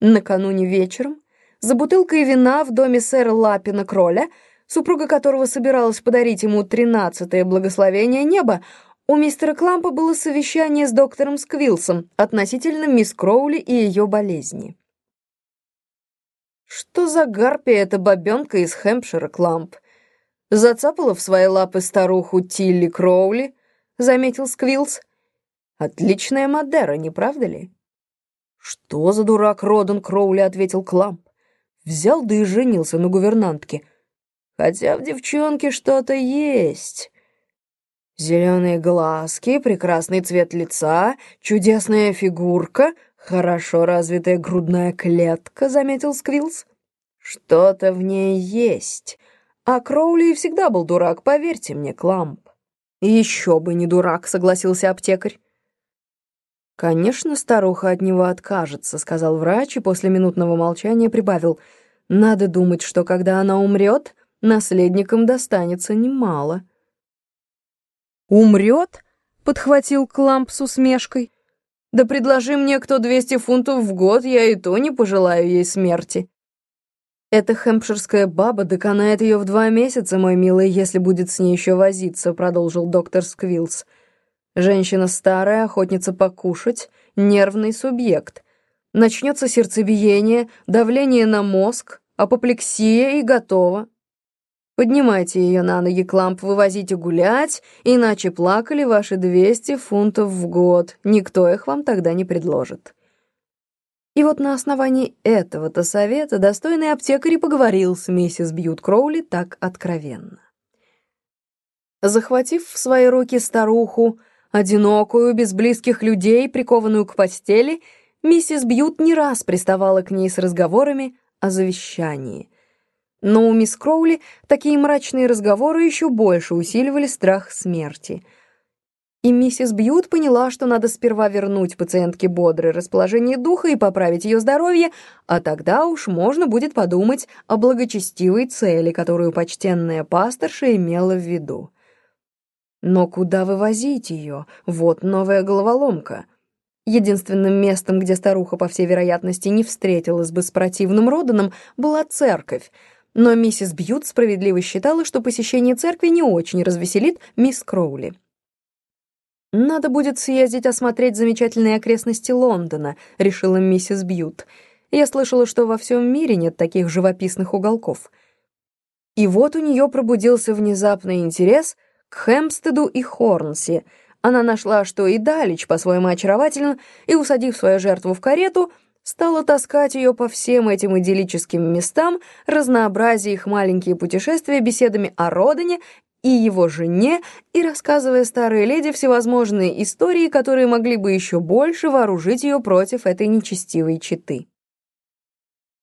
Накануне вечером, за бутылкой вина в доме сэра Лапина Кроля, супруга которого собиралась подарить ему тринадцатое благословение неба, у мистера Клампа было совещание с доктором Сквилсом относительно мисс Кроули и ее болезни. Что за гарпия эта бабенка из Хэмпшира, Кламп? Зацапала в свои лапы старуху Тилли Кроули, заметил Сквилс. Отличная Мадера, не правда ли? Что за дурак Родан Кроули, ответил Кламп. Взял да и женился на гувернантке. Хотя в девчонке что-то есть. Зеленые глазки, прекрасный цвет лица, чудесная фигурка, хорошо развитая грудная клетка, заметил Сквилс. Что-то в ней есть. А Кроули всегда был дурак, поверьте мне, Кламп. Еще бы не дурак, согласился аптекарь. «Конечно, старуха от него откажется», — сказал врач и после минутного молчания прибавил. «Надо думать, что когда она умрет, наследникам достанется немало». «Умрет?» — подхватил Кламп с усмешкой. «Да предложи мне кто двести фунтов в год, я и то не пожелаю ей смерти». «Эта хэмпширская баба доконает ее в два месяца, мой милый, если будет с ней еще возиться», — продолжил доктор Сквилс. Женщина старая, охотница покушать, нервный субъект. Начнется сердцебиение, давление на мозг, апоплексия и готово. Поднимайте ее на ноги, Кламп, вывозите гулять, иначе плакали ваши 200 фунтов в год. Никто их вам тогда не предложит. И вот на основании этого-то совета достойный аптекарь поговорил с миссис Бьют Кроули так откровенно. Захватив в свои руки старуху, Одинокую, без близких людей, прикованную к постели, миссис Бьют не раз приставала к ней с разговорами о завещании. Но у мисс Кроули такие мрачные разговоры еще больше усиливали страх смерти. И миссис Бьют поняла, что надо сперва вернуть пациентке бодрое расположение духа и поправить ее здоровье, а тогда уж можно будет подумать о благочестивой цели, которую почтенная пасторша имела в виду. Но куда вывозить ее? Вот новая головоломка. Единственным местом, где старуха, по всей вероятности, не встретилась бы с противным Роданом, была церковь. Но миссис Бьют справедливо считала, что посещение церкви не очень развеселит мисс Кроули. «Надо будет съездить осмотреть замечательные окрестности Лондона», — решила миссис Бьют. «Я слышала, что во всем мире нет таких живописных уголков». И вот у нее пробудился внезапный интерес — к Хэмпстеду и Хорнси. Она нашла, что и Далич по-своему очарователен, и, усадив свою жертву в карету, стала таскать ее по всем этим идиллическим местам, разнообразя их маленькие путешествия беседами о Родине и его жене, и рассказывая старой леди всевозможные истории, которые могли бы еще больше вооружить ее против этой нечестивой четы.